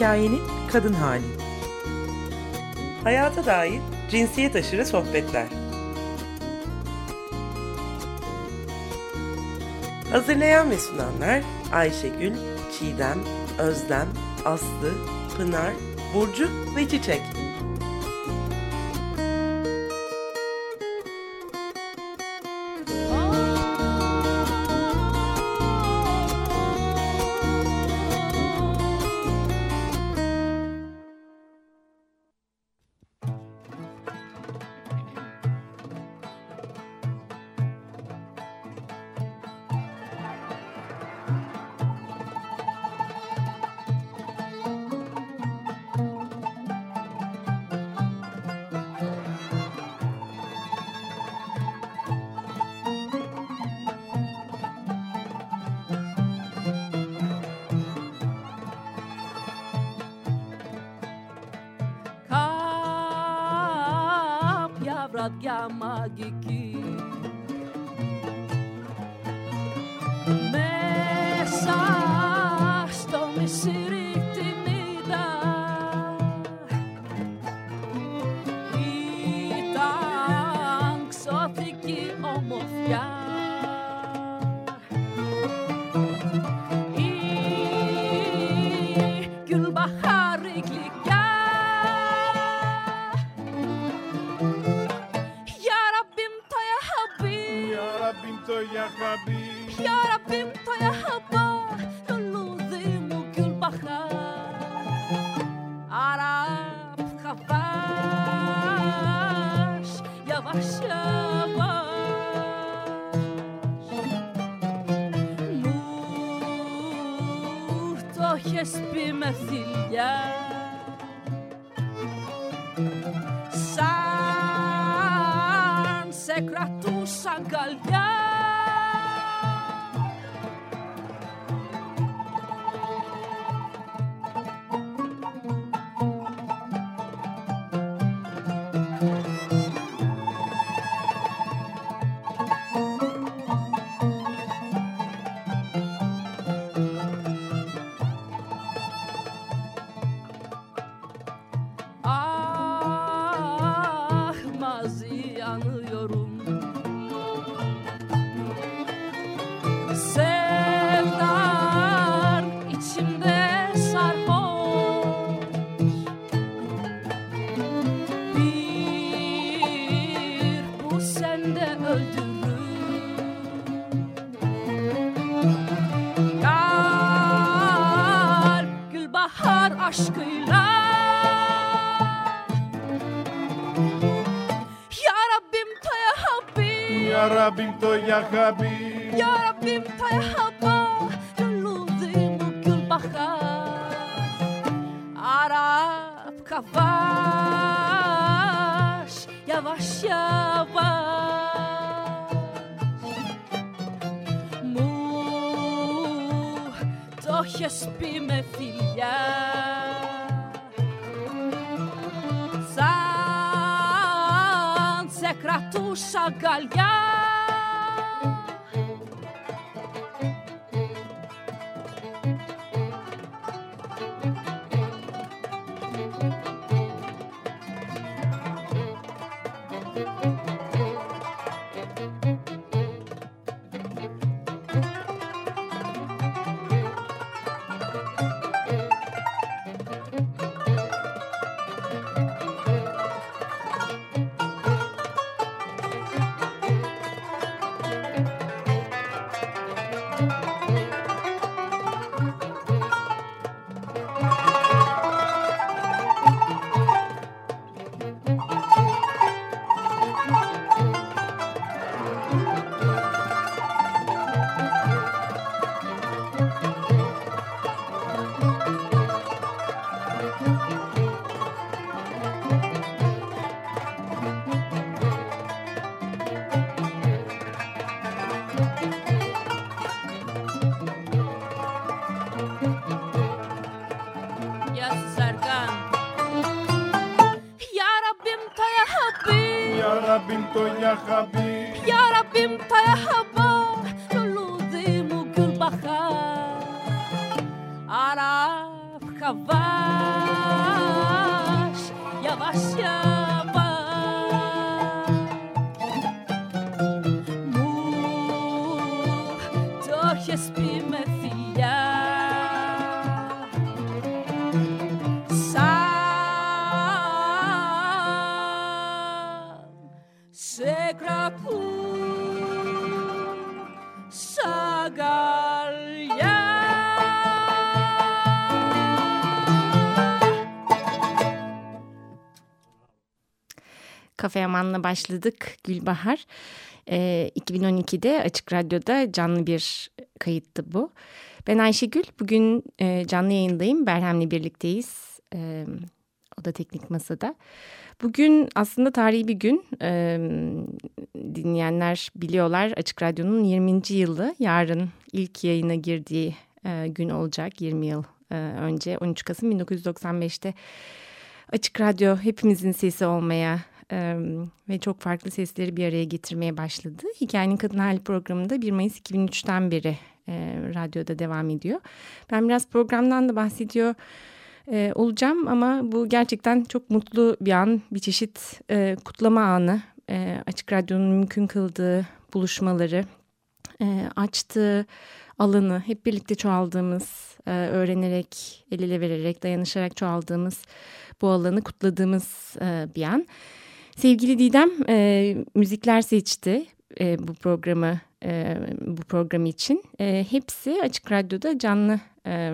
Hikayenin kadın hali. Hayata dair cinsiyet aşırı sohbetler. Hazırlayan ve sunanlar Ayşegül, Çiğdem, Özlem, Aslı, Pınar, Burcu ve Çiçek. Help! αγάπη. Για ραπή μου τα αγαπά Λουλούδι μου κουλπαχά Άρα καβάς Για βασιά έχεις πει με φιλιά. Σαν σε κρατούσα αγκαλιά. το έχεις πει με φιλιά Σαν σε κρατούν σαν αγκαλιά Kafe Yaman'la başladık Gülbahar. Ee, 2012'de Açık Radyo'da canlı bir kayıttı bu. Ben Ayşegül. Bugün e, canlı yayındayım. Berhem'le birlikteyiz. Ee, o da teknik masada. Bugün aslında tarihi bir gün. Ee, dinleyenler biliyorlar Açık Radyo'nun 20. yılı. Yarın ilk yayına girdiği e, gün olacak 20 yıl e, önce 13 Kasım 1995'te Açık Radyo hepimizin sesi olmaya e, ve çok farklı sesleri bir araya getirmeye başladı. Hikayenin Kadın Hali programında 1 Mayıs 2003'ten beri e, radyoda devam ediyor. Ben biraz programdan da bahsediyor e, olacağım ama bu gerçekten çok mutlu bir an, bir çeşit e, kutlama anı. E, Açık Radyo'nun mümkün kıldığı buluşmaları, e, açtığı alanı hep birlikte çoğaldığımız, e, öğrenerek, el ele vererek, dayanışarak çoğaldığımız bu alanı kutladığımız e, bir an. Sevgili Didem e, müzikler seçti e, bu programı e, bu program için. E, hepsi Açık Radyo'da canlı e,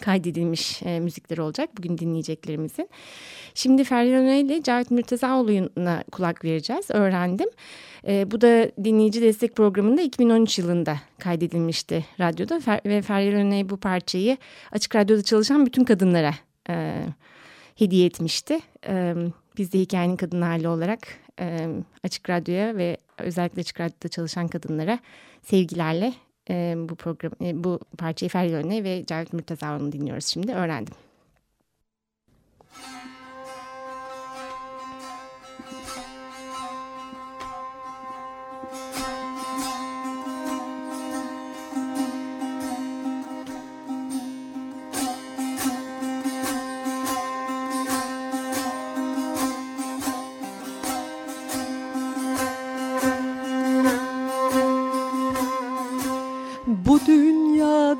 kaydedilmiş e, müzikler olacak bugün dinleyeceklerimizin. Şimdi Feryan ile Cahit Mürtezaoğlu'na kulak vereceğiz. Öğrendim. E, bu da dinleyici destek programında 2013 yılında kaydedilmişti radyoda Fer ve Feryal Öney bu parçayı Açık Radyo'da çalışan bütün kadınlara e, hediye etmişti. E, biz de hikayenin kadın hali olarak e, Açık Radyo'ya ve özellikle Açık Radyo'da çalışan kadınlara sevgilerle e, bu program e, bu parçayı Feryal Öney ve Cahit Mürtezaoğlu'nu dinliyoruz şimdi. Öğrendim. Bu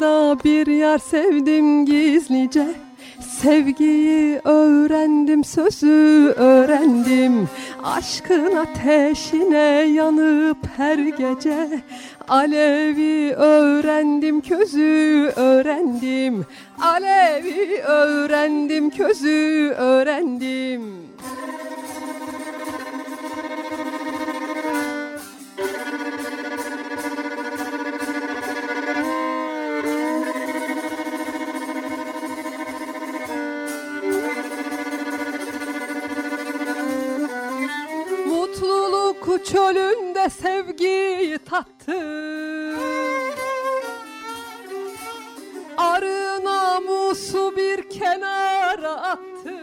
dünyada bir yer sevdim gizlice. Sevgiyi öğrendim, sözü öğrendim. Aşkın ateşine yanıp her gece. Alevi öğrendim, közü öğrendim. Alevi öğrendim, közü öğrendim sevgiyi tattım Arı namusu bir kenara attım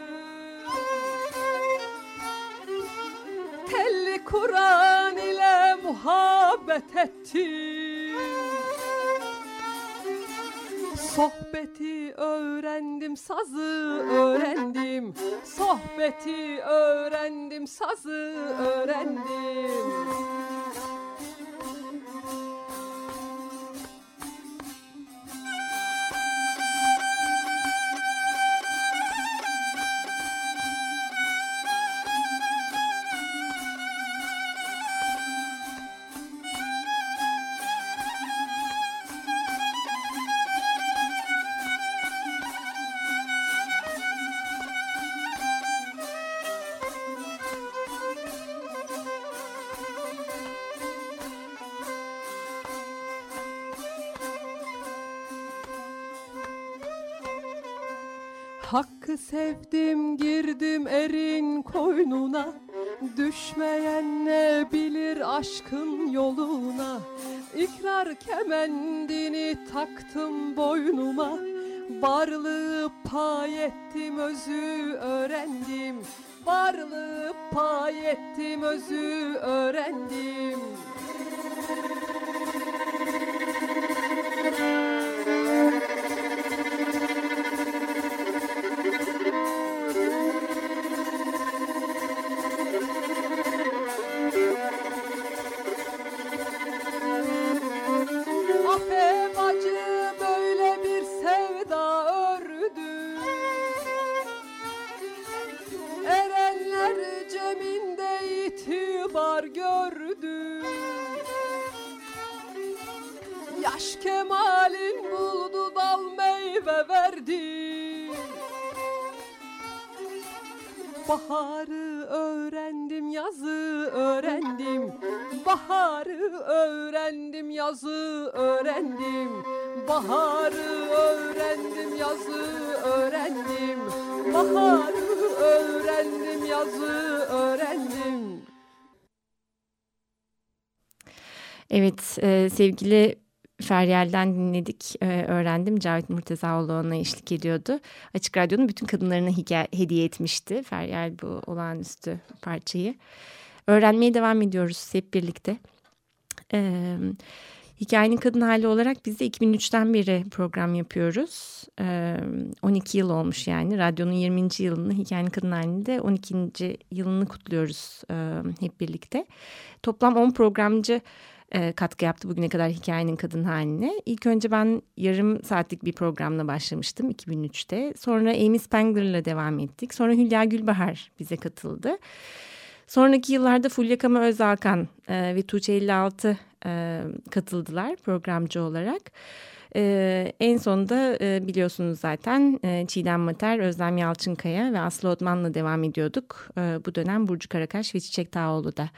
Telli Kur'an ile muhabbet ettim Sohbeti öğrendim, sazı öğrendim. Sohbeti öğrendim, sazı öğrendim. Sevdim girdim erin koynuna. Düşmeyen ne bilir aşkın yoluna. İkrar kemendini taktım boynuma. Varlığı pay ettim özü öğrendim. Varlığı pay ettim özü öğrendim yar gördüm Yaş kemalin buldu dal meyve verdi Baharı öğrendim, yazı öğrendim. Baharı öğrendim, yazı öğrendim. Baharı öğrendim, yazı öğrendim. Baharı öğrendim, yazı öğrendim. Evet e, sevgili Feryal'den dinledik, e, öğrendim. Cavit Murtezaoğlu ona eşlik ediyordu. Açık Radyo'nun bütün kadınlarına hediye etmişti Feryal bu olağanüstü parçayı. Öğrenmeye devam ediyoruz hep birlikte. E, hikayenin kadın hali olarak biz de 2003'ten beri program yapıyoruz. E, 12 yıl olmuş yani. Radyonun 20. yılını, hikayenin kadın halinde 12. yılını kutluyoruz e, hep birlikte. Toplam 10 programcı e, katkı yaptı bugüne kadar hikayenin kadın haline. İlk önce ben yarım saatlik bir programla başlamıştım 2003'te. Sonra Amy Spangler'la devam ettik. Sonra Hülya Gülbahar bize katıldı. Sonraki yıllarda Fulya Kama Özalkan e, ve Tuğçe 56 e, katıldılar programcı olarak. Ee, en sonunda e, biliyorsunuz zaten e, Çiğdem Mater, Özlem Yalçınkaya ve Aslı Otman'la devam ediyorduk. E, bu dönem Burcu Karakaş ve Çiçek Tağoğlu da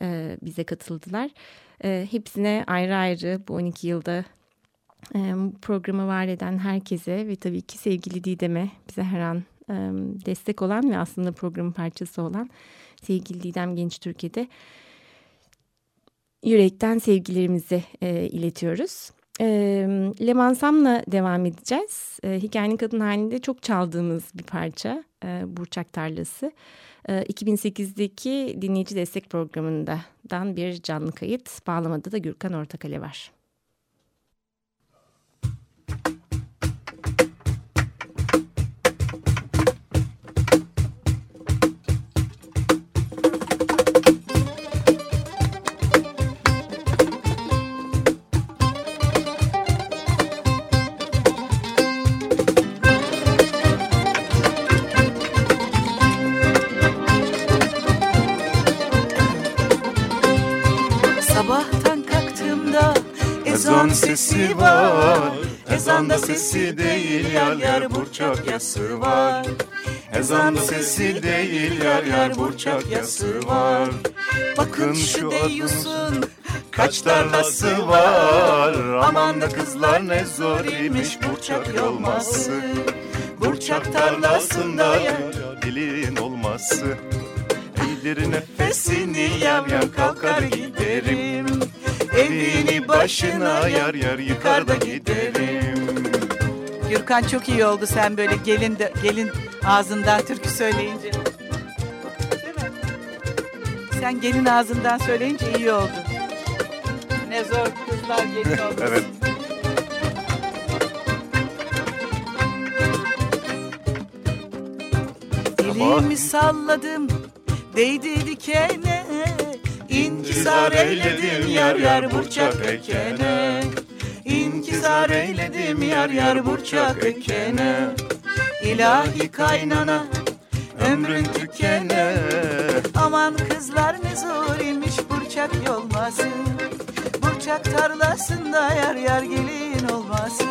e, bize katıldılar. E, hepsine ayrı ayrı bu 12 yılda e, programı var eden herkese ve tabii ki sevgili Didem'e bize her an e, destek olan ve aslında programın parçası olan sevgili Didem Genç Türkiye'de yürekten sevgilerimizi e, iletiyoruz. E, Leman Sam'la devam edeceğiz. E, hikayenin kadın halinde çok çaldığımız bir parça e, Burçak Tarlası. E, 2008'deki dinleyici destek programından bir canlı kayıt. Bağlamada da Gürkan Ortakale var. Ezanda sesi değil yar yar burçak yası var. Ezanda sesi değil yar yar burçak yası var. Bakın şu deyyusun kaç tarlası var? Aman da kızlar ne zor imiş burçak yolması. Burçak tarlasında dilin olması. Eğdir nefesini yam yam kalkar giderim. Evini başına yar yar yıkar da giderim Gürkan çok iyi oldu sen böyle gelin de, gelin ağzından türkü söyleyince. Değil mi? Sen gelin ağzından söyleyince iyi oldu. Ne zor kızlar gelin oldu. Evet. Dilimi salladım değdi dikene İnkisar eyledim yar yar burçak ekene İnkisar eyledim yar yar burçak ekene İlahi kaynana ömrün tükene. Aman kızlar ne zor imiş burçak yolması Burçak tarlasında yar yar gelin olması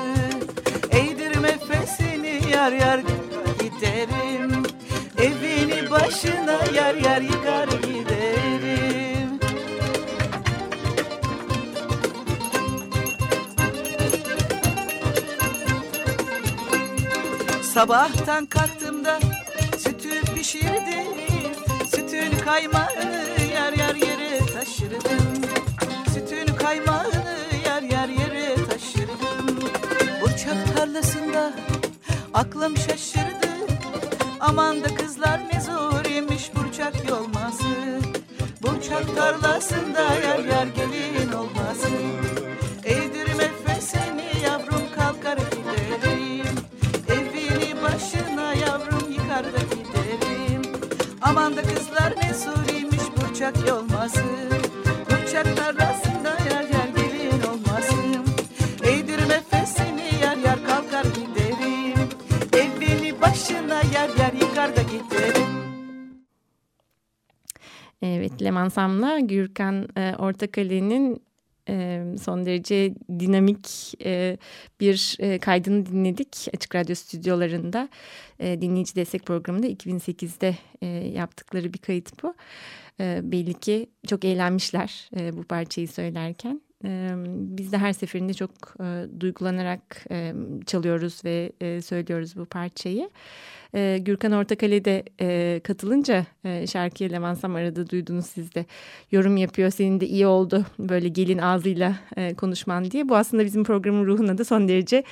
Eğdir nefesini yar yar giderim. Evini başına yar yar yıkar giderim Sabahtan kalktığımda sütü pişirdim Sütün kaymağını yar yar yere taşırdım. Sütün kaymağını yar yar yere taşırdım. Burçak tarlasında aklım şaşırdı. Aman da kızlar ne zor imiş burçak yolması. Burçak tarlasında yar yar gelin olması Aman da kızlar ne zor imiş burçak yolması Burçak tarlasında yar yar gelin olması Eğdir nefesini yar yar kalkar giderim Evini başına yer yer yıkar da giderim. Evet Leman Sam'la Gürkan e, Ortakale'nin e, son derece dinamik e, bir e, kaydını dinledik Açık Radyo stüdyolarında. E, dinleyici destek programında 2008'de e, yaptıkları bir kayıt bu. E, belli ki çok eğlenmişler bu parçayı söylerken. Biz de her seferinde çok duygulanarak çalıyoruz ve söylüyoruz bu parçayı. E, Gürkan Ortakale de e, katılınca e, şarkıya Levansam arada duydunuz siz de yorum yapıyor. Senin de iyi oldu böyle gelin ağzıyla e, konuşman diye. Bu aslında bizim programın ruhuna da son derece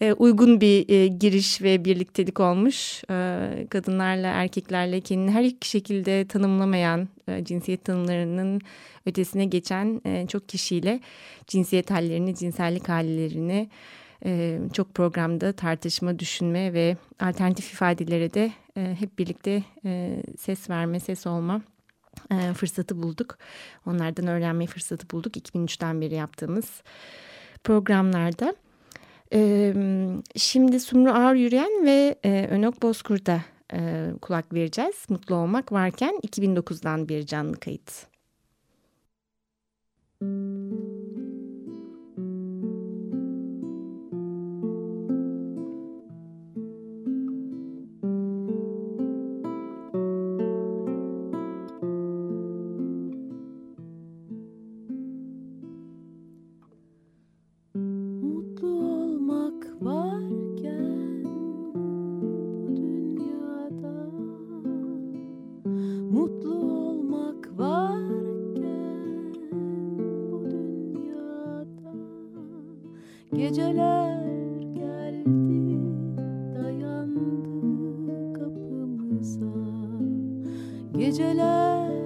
e, uygun bir e, giriş ve birliktelik olmuş. E, kadınlarla erkeklerle kendini her iki şekilde tanımlamayan e, cinsiyet tanımlarının ötesine geçen e, çok kişiyle cinsiyet hallerini, cinsellik hallerini e, çok programda tartışma, düşünme ve alternatif ifadelere de e, hep birlikte e, ses verme, ses olma e, fırsatı bulduk. Onlardan öğrenme fırsatı bulduk 2003'ten beri yaptığımız programlarda. E, şimdi Sumru Ağır Yürüyen ve Önok Bozkurt'a kulak vereceğiz. Mutlu olmak varken 2009'dan bir canlı kayıt. Müzik Acımızla,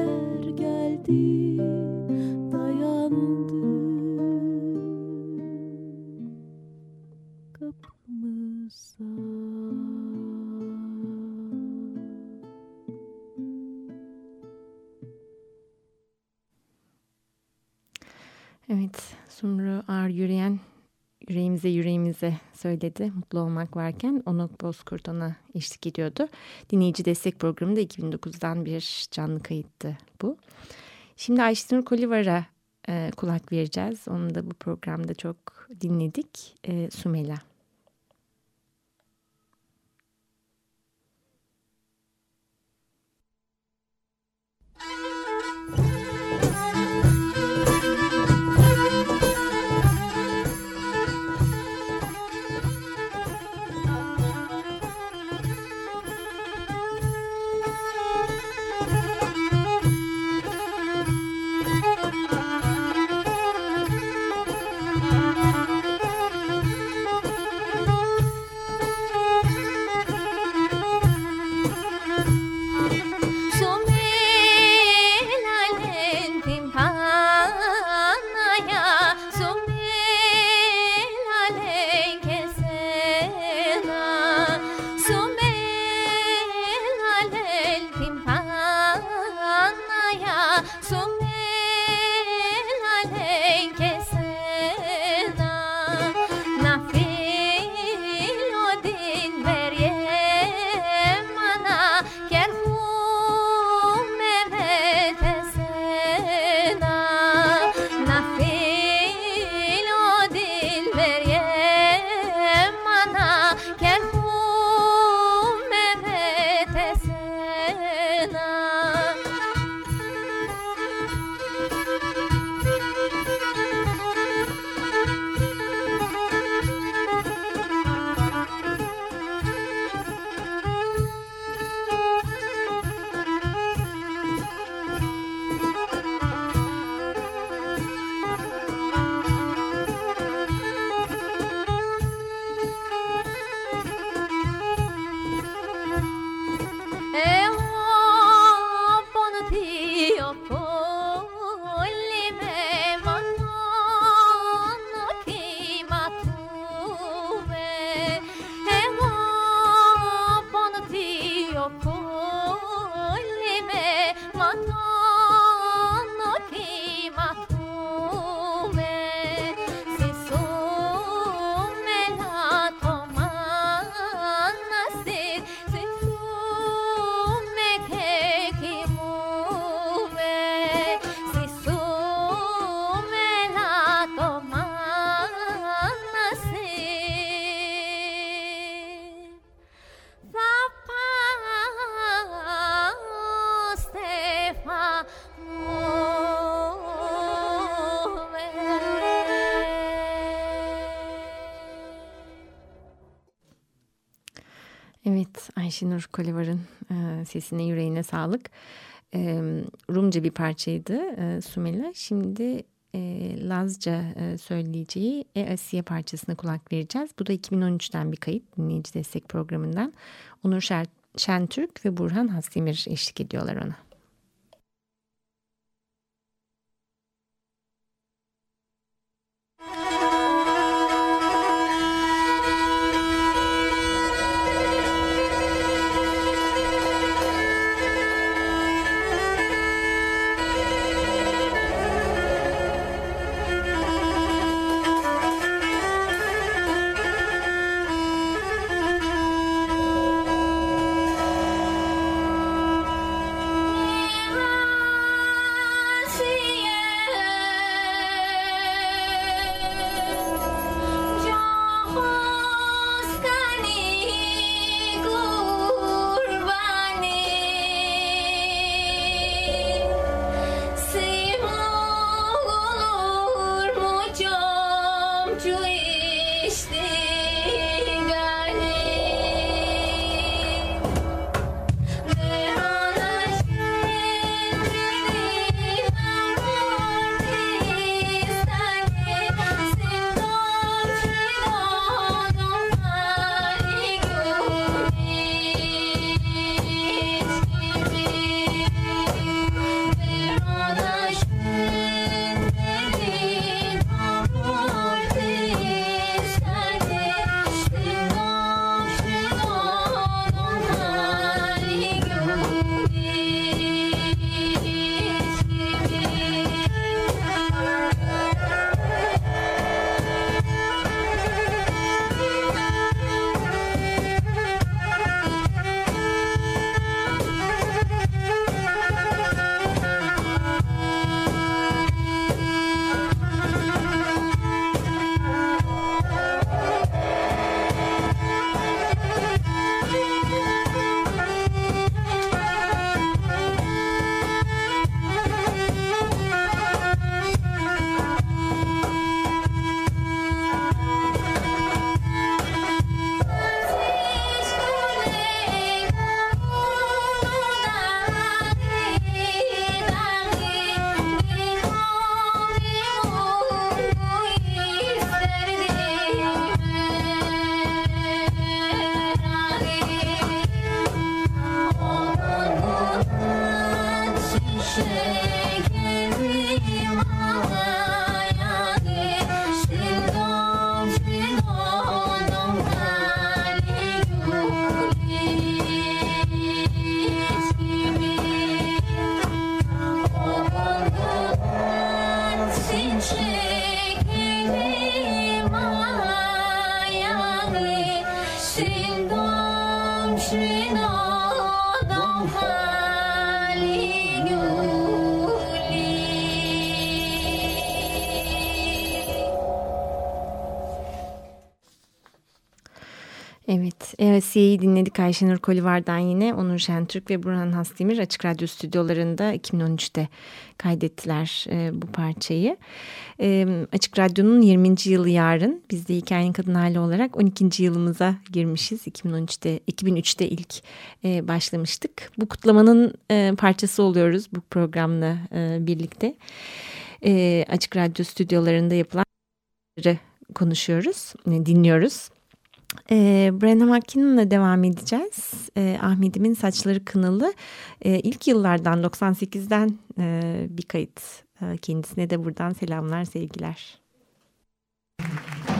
söyledi. Mutlu olmak varken Onok Bozkurt ona eşlik ediyordu. Dinleyici destek programında 2009'dan bir canlı kayıttı bu. Şimdi Ayşenur Kolivar'a e, kulak vereceğiz. Onu da bu programda çok dinledik. E, Sumela. Evet Ayşenur Kolivar'ın e, sesine yüreğine sağlık. E, Rumca bir parçaydı e, Sumela. Şimdi e, Lazca e, söyleyeceği E Asiye parçasına kulak vereceğiz. Bu da 2013'ten bir kayıt dinleyici destek programından. Onur Şentürk ve Burhan Hasdemir eşlik ediyorlar ona. EOSİ'yi dinledik Ayşenur Kolivar'dan yine. Onur Şentürk ve Burhan Hasdemir Açık Radyo stüdyolarında 2013'te kaydettiler e, bu parçayı. E, Açık Radyo'nun 20. yılı yarın. Biz de Hikayenin Kadın Hali olarak 12. yılımıza girmişiz. 2013'te, 2003'te ilk e, başlamıştık. Bu kutlamanın e, parçası oluyoruz bu programla e, birlikte. E, Açık Radyo stüdyolarında yapılan konuşuyoruz, dinliyoruz. E, Brenna McKinnon'la devam edeceğiz. E, Ahmet'imin Saçları Kınalı. E, ilk yıllardan 98'den e, bir kayıt. E, kendisine de buradan selamlar, sevgiler. Müzik Çalsın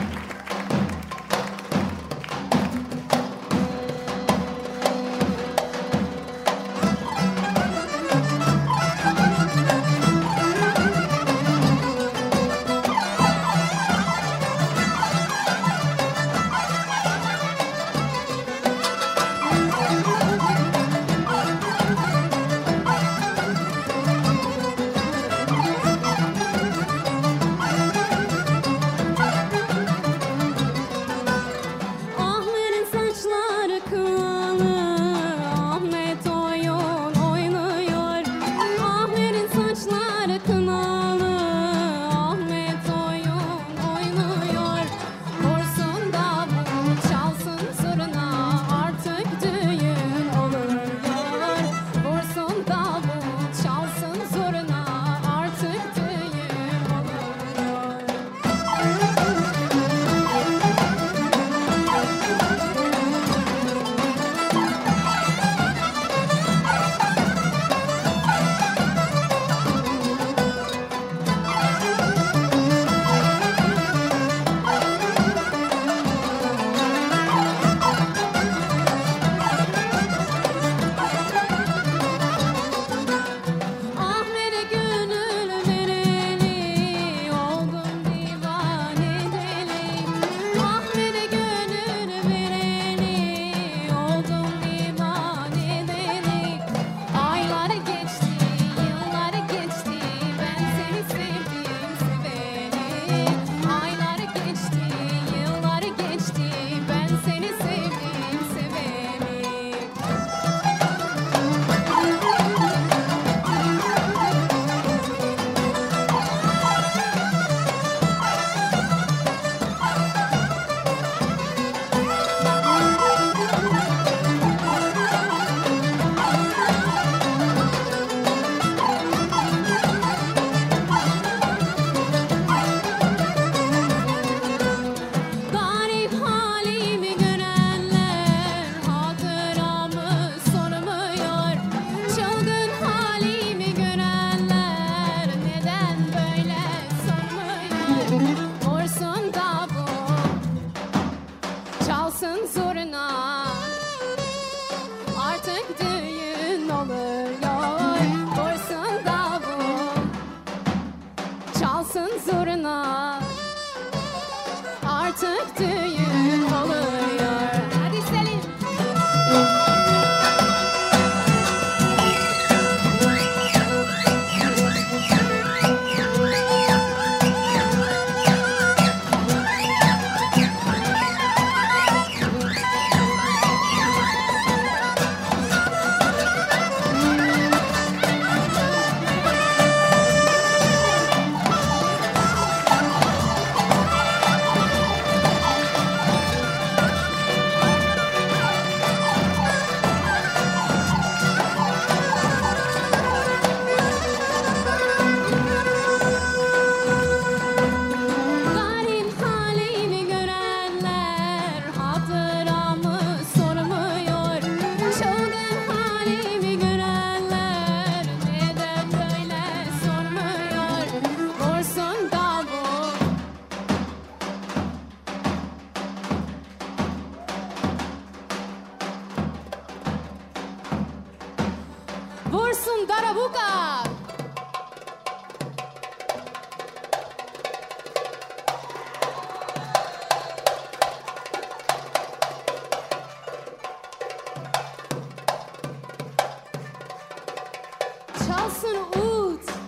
Absolut.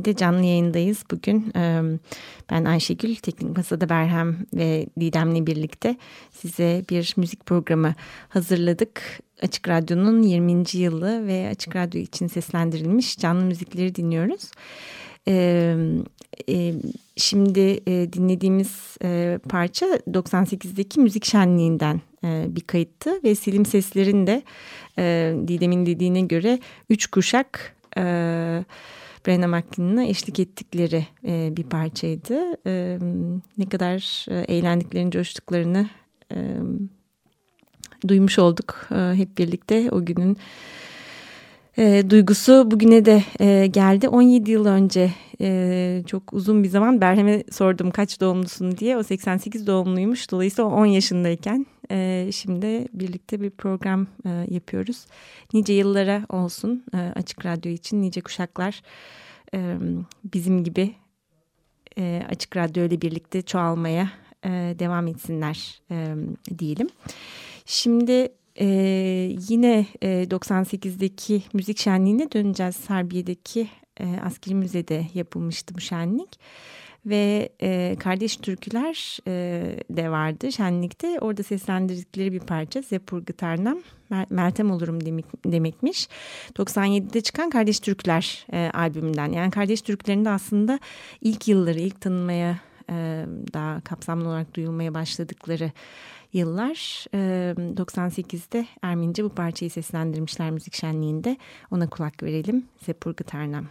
Halinde canlı yayındayız bugün. Ben Ayşegül, Teknik Masada Berhem ve Didem'le birlikte size bir müzik programı hazırladık. Açık Radyo'nun 20. yılı ve Açık Radyo için seslendirilmiş canlı müzikleri dinliyoruz. Şimdi dinlediğimiz parça 98'deki müzik şenliğinden bir kayıttı ve Selim Sesler'in de Didem'in dediğine göre üç kuşak Brenna McKinnon'a eşlik ettikleri e, bir parçaydı. E, ne kadar e, eğlendiklerini, coştuklarını e, duymuş olduk e, hep birlikte o günün e, duygusu bugüne de e, geldi. 17 yıl önce e, çok uzun bir zaman Berhem'e sordum kaç doğumlusun diye. O 88 doğumluymuş. Dolayısıyla o 10 yaşındayken e, şimdi birlikte bir program e, yapıyoruz. Nice yıllara olsun e, Açık Radyo için nice kuşaklar e, bizim gibi e, Açık Radyo ile birlikte çoğalmaya e, devam etsinler e, diyelim. Şimdi Ee, yine e, 98'deki müzik şenliğine döneceğiz. Serbiye'deki e, askeri müzede yapılmıştı bu şenlik. Ve e, Kardeş Türküler e, de vardı şenlikte. Orada seslendirdikleri bir parça Zepur Gıtarnam. Meltem Olurum demek, demekmiş. 97'de çıkan Kardeş Türküler e, albümünden. Yani Kardeş Türkülerin de aslında ilk yılları, ilk tanınmaya e, daha kapsamlı olarak duyulmaya başladıkları yıllar. E, 98'de Ermince bu parçayı seslendirmişler müzik şenliğinde. Ona kulak verelim. Zepur Gıtarnam.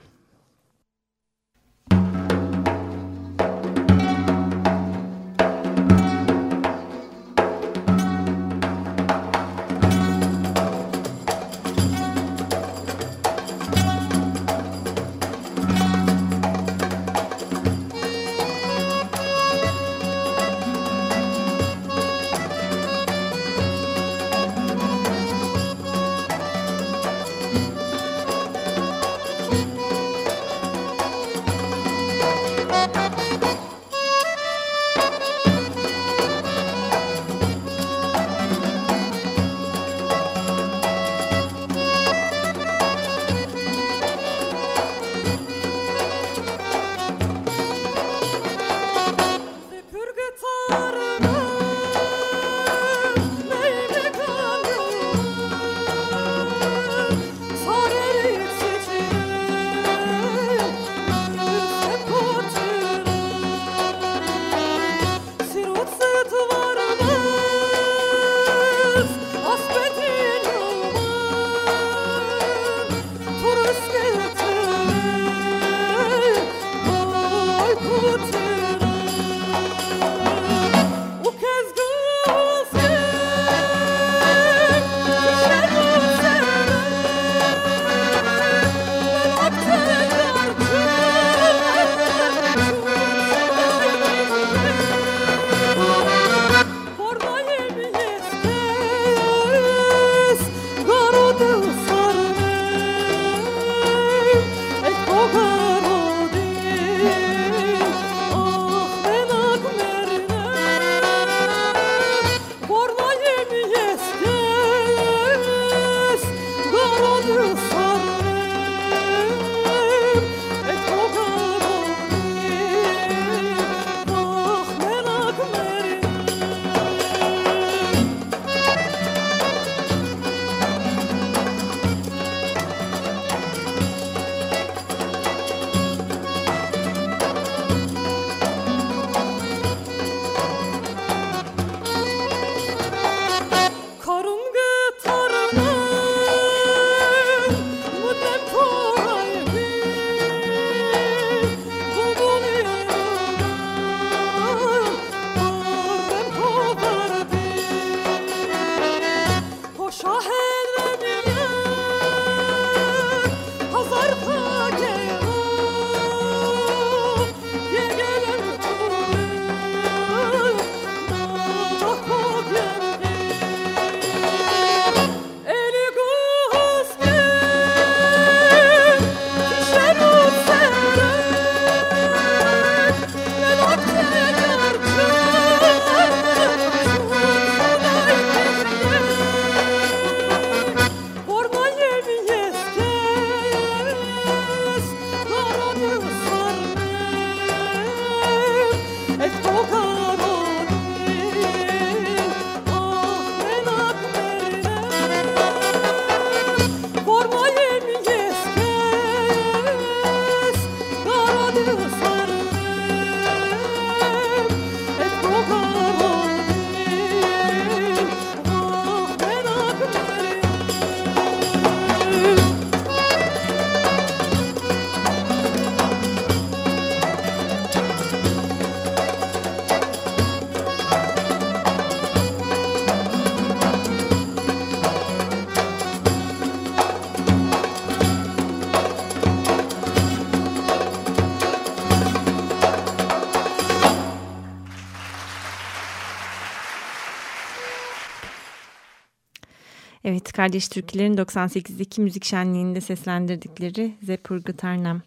Kardeş Türkülerin 98'deki müzik şenliğinde seslendirdikleri Zepur Gıtarnam,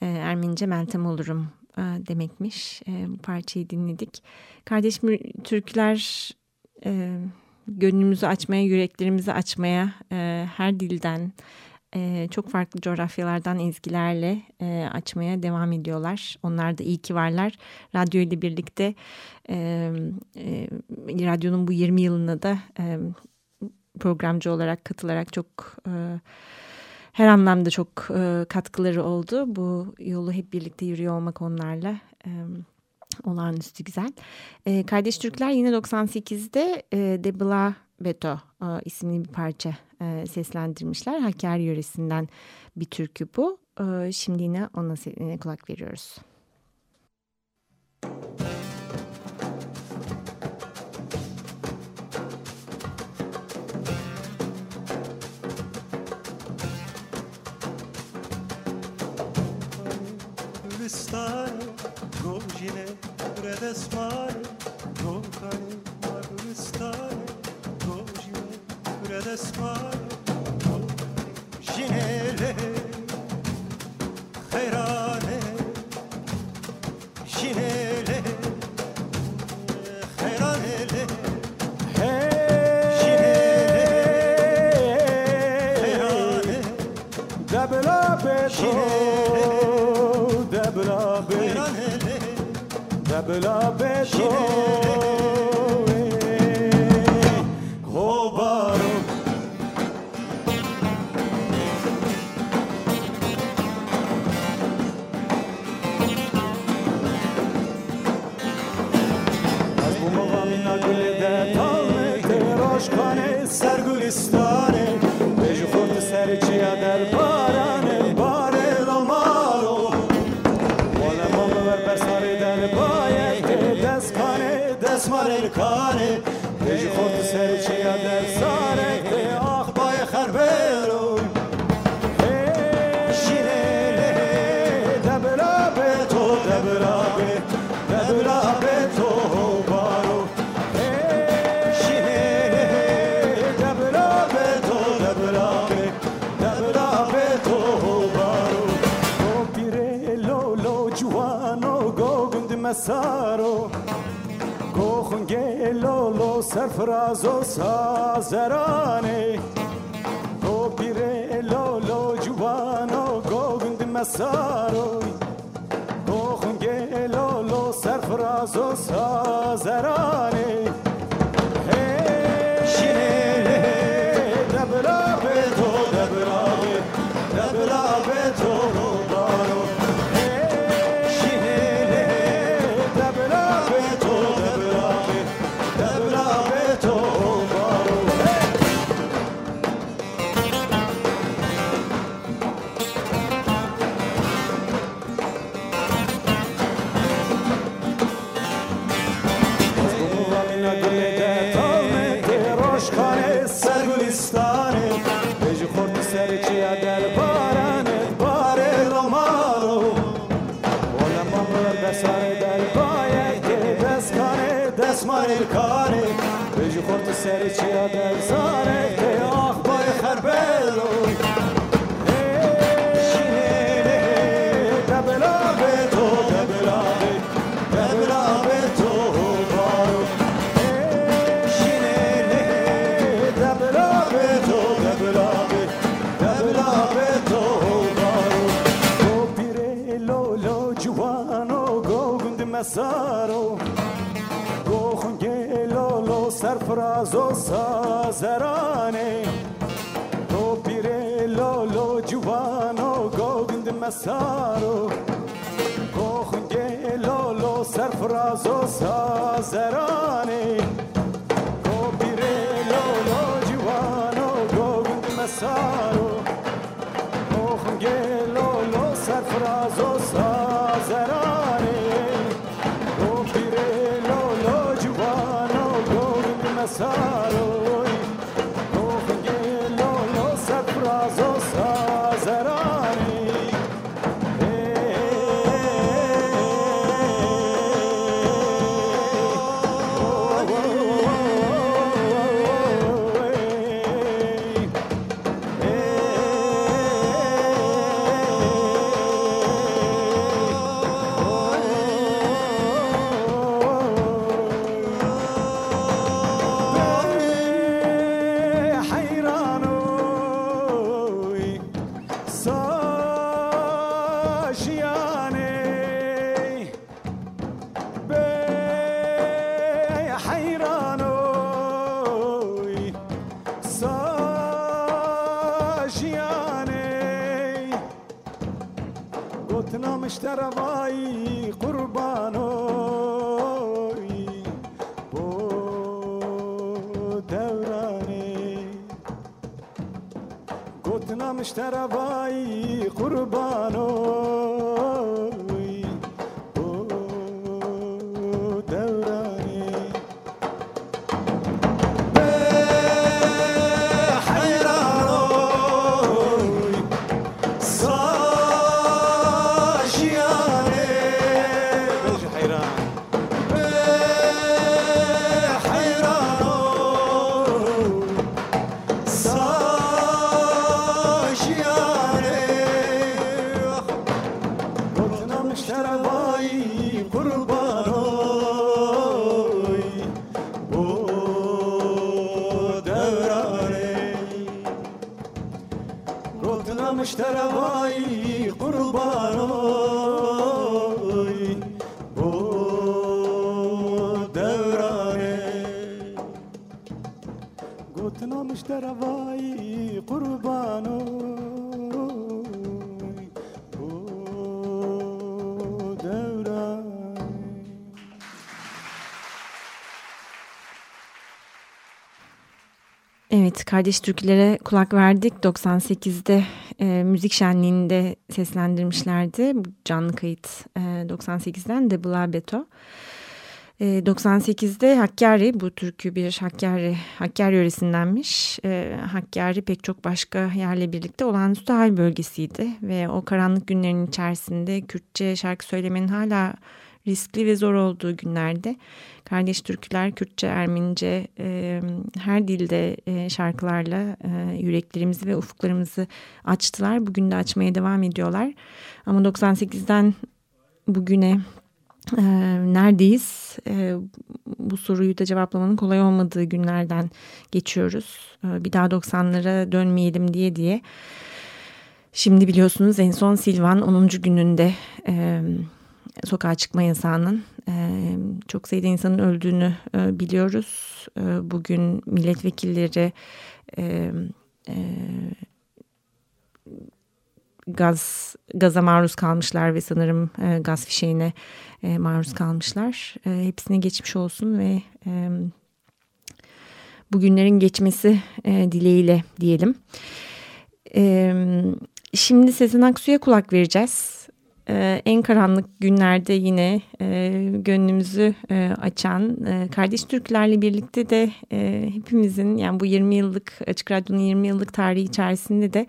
e, Ermenice Meltem Olurum e, demekmiş. E, bu parçayı dinledik. Kardeş Türküler e, gönlümüzü açmaya, yüreklerimizi açmaya e, her dilden, e, çok farklı coğrafyalardan ezgilerle e, açmaya devam ediyorlar. Onlar da iyi ki varlar. Radyo ile birlikte e, e, radyonun bu 20 yılına da e, programcı olarak katılarak çok... E, her anlamda çok e, katkıları oldu. Bu yolu hep birlikte yürüyor olmak onlarla e, olağanüstü güzel. E, Kardeş Türkler yine 98'de e, Debla Beto e, isimli bir parça e, seslendirmişler. Hakkari yöresinden bir türkü bu. E, şimdi yine ona kulak veriyoruz. stare, gojine pure de spare, gocane maguri stare, gojine pure de spare, gocane jinele, herane, jinele, heranele. لبلاب تو. خوبارو از بوموام نگل ده تاله تراش کنه سرگلستان. لولو سرفراز و سازرانه گو پیره لولو جوانو گو گند مسارو گو خنگه لولو سرفراز و سازرانه Fırtınamış terabayı kurban oy. Bu devrani Gotnamış terabayı kurban oy. Kardeş türkülere kulak verdik. 98'de e, müzik şenliğinde seslendirmişlerdi. Bu canlı kayıt e, 98'den de Beto. E, 98'de Hakkari, bu türkü bir Hakkari, Hakkari yöresindenmiş. E, Hakkari pek çok başka yerle birlikte olağanüstü hal bölgesiydi. Ve o karanlık günlerin içerisinde Kürtçe şarkı söylemenin hala riskli ve zor olduğu günlerde kardeş türküler Kürtçe, Ermenice e, her dilde e, şarkılarla e, yüreklerimizi ve ufuklarımızı açtılar. Bugün de açmaya devam ediyorlar. Ama 98'den bugüne e, neredeyiz? E, bu soruyu da cevaplamanın kolay olmadığı günlerden geçiyoruz. E, bir daha 90'lara dönmeyelim diye diye. Şimdi biliyorsunuz en son Silvan 10. gününde... E, sokağa çıkma yasağının e, çok sayıda insanın öldüğünü e, biliyoruz. E, bugün milletvekilleri gaz gaza maruz kalmışlar ve sanırım gaz fişeğine maruz kalmışlar. Hepsine geçmiş olsun ve bugünlerin geçmesi e, dileğiyle diyelim. Şimdi Sezen Aksu'ya kulak vereceğiz. Ee, en karanlık günlerde yine e, gönlümüzü e, açan e, kardeş Türklerle birlikte de e, hepimizin yani bu 20 yıllık Açık Radyo'nun 20 yıllık tarihi içerisinde de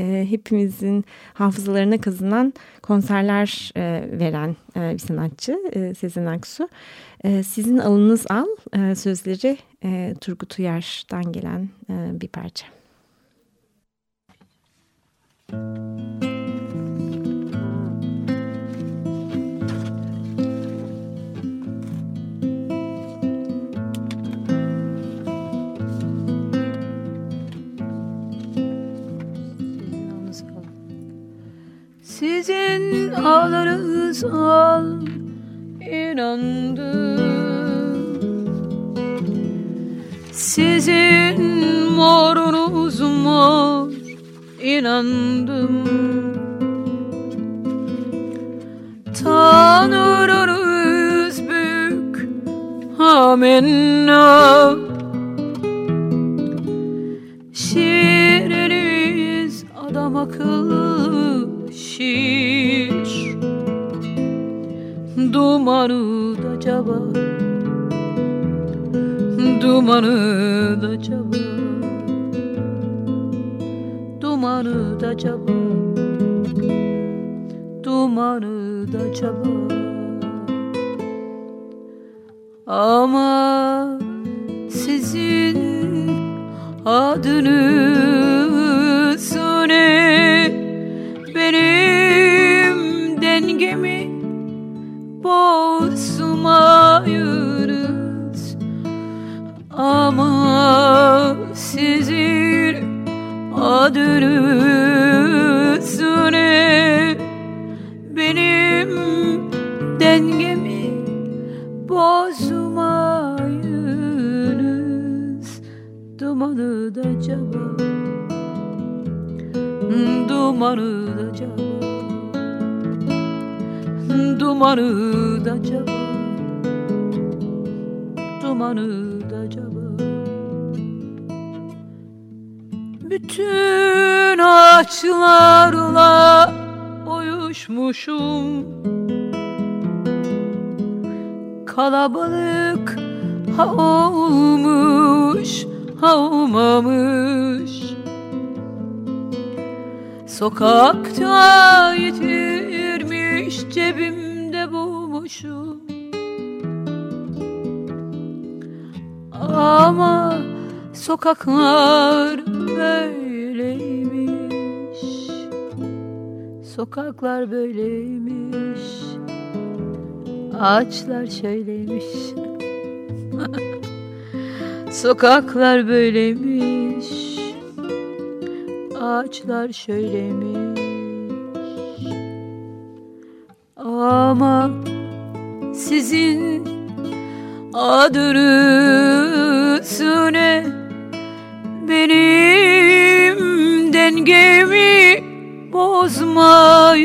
e, hepimizin hafızalarına kazınan konserler e, veren e, bir sanatçı e, Sezen Aksu. E, sizin alınız al e, sözleri e, Turgut Uyar'dan gelen e, bir parça. Müzik Sizin ağlarınız al. İnandım Sizin morunuz mor. İnandım. Tanrınız büyük. Amenna. Şiiriniz adam akıllı şiir Dumanı da caba Dumanı da caba Dumanı da caba Dumanı da caba Ama sizin adınız adınız ne benim dengemi bozmayınız dumanı da cevap dumanı da cevap Dumanı da caba Dumanı Bütün ağaçlarla uyuşmuşum Kalabalık ha olmuş ha olmamış. Sokakta yitirmiş cebimde bulmuşum. Ama sokaklar böyleymiş. Sokaklar böyleymiş. Ağaçlar şöyleymiş. Sokaklar böyleymiş. Ağaçlar şöyleymiş. Ama sizin adınız dengemi bozmayınız.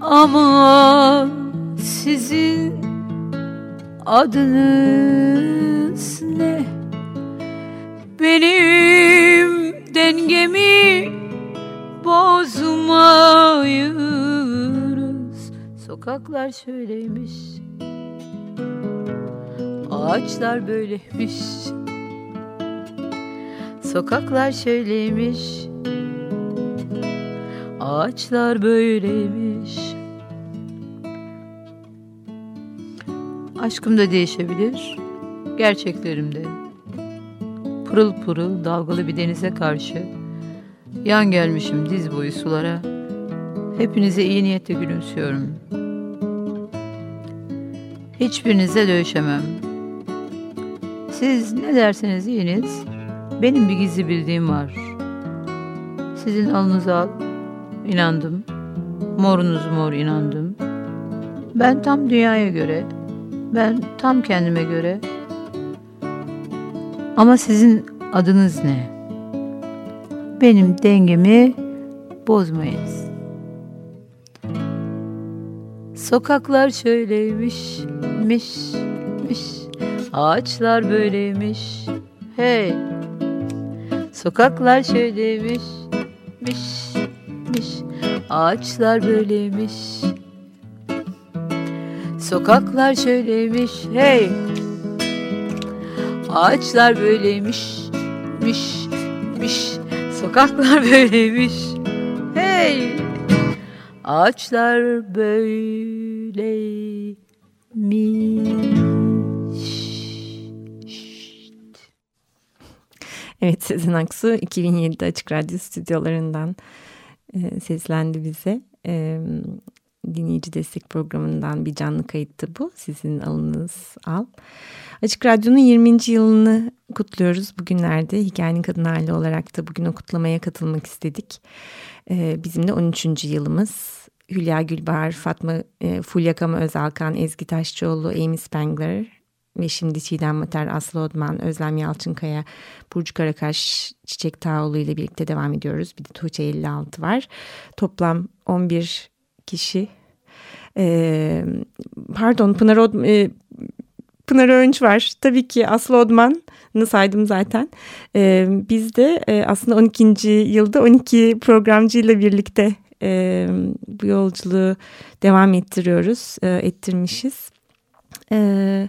Ama sizin adınız ne? Benim dengemi bozmayınız. Sokaklar şöyleymiş. Ağaçlar böyleymiş Sokaklar şöyleymiş Ağaçlar böyleymiş. Aşkım da değişebilir Gerçeklerim de. Pırıl pırıl dalgalı bir denize karşı Yan gelmişim diz boyu sulara. Hepinize iyi niyetle gülümsüyorum. Hiçbirinize dövüşemem. Siz ne derseniz yiyiniz Benim bir gizli bildiğim var Sizin alnınızı al inandım Morunuz mor inandım Ben tam dünyaya göre Ben tam kendime göre Ama sizin adınız ne? Benim dengemi bozmayınız. Sokaklar şöyleymiş, miş, miş. Ağaçlar böyleymiş, hey. Sokaklar şöyleymiş, miş, miş. Ağaçlar böyleymiş. Sokaklar şöyleymiş, hey. Ağaçlar böyleymiş, miş, miş. Sokaklar böyleymiş, hey. Ağaçlar böyleymiş. Evet Sezen Aksu 2007'de Açık Radyo stüdyolarından e, seslendi bize. E, dinleyici destek programından bir canlı kayıttı bu. Sizin alınız al. Açık Radyo'nun 20. yılını kutluyoruz bugünlerde. Hikayenin Kadın Hali olarak da bugün o kutlamaya katılmak istedik. E, bizim de 13. yılımız. Hülya Gülbahar, Fatma e, Fulya Özalkan, Ezgi Taşçıoğlu, Amy Spengler ve şimdi Çiğdem Mater, Aslı Odman, Özlem Yalçınkaya, Burcu Karakaş, Çiçek Tağoğlu ile birlikte devam ediyoruz. Bir de Tuğçe 56 var. Toplam 11 kişi. E, pardon Pınar, Od e, Pınar Önç var. Tabii ki Aslı Odman'ı saydım zaten. E, biz de e, aslında 12. yılda 12 programcıyla birlikte e, bu yolculuğu devam ettiriyoruz, e, ettirmişiz. E,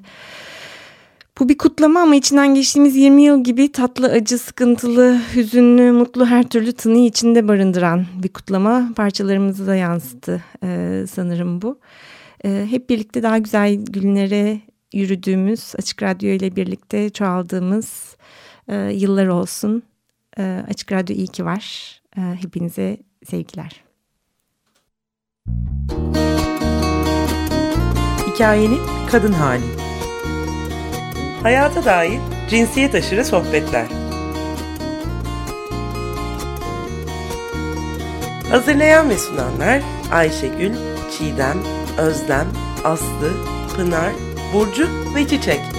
bu bir kutlama ama içinden geçtiğimiz 20 yıl gibi tatlı, acı, sıkıntılı, hüzünlü, mutlu her türlü tınıyı içinde barındıran bir kutlama. Parçalarımızı da yansıttı e, sanırım bu. E, hep birlikte daha güzel günlere yürüdüğümüz, Açık Radyo ile birlikte çoğaldığımız e, yıllar olsun. E, Açık Radyo iyi ki var. E, hepinize sevgiler. Hikayenin kadın hali. Hayata dair cinsiyet aşırı sohbetler. Hazırlayan ve sunanlar Ayşegül, Çiğdem, Özlem, Aslı, Pınar, Burcu ve Çiçek.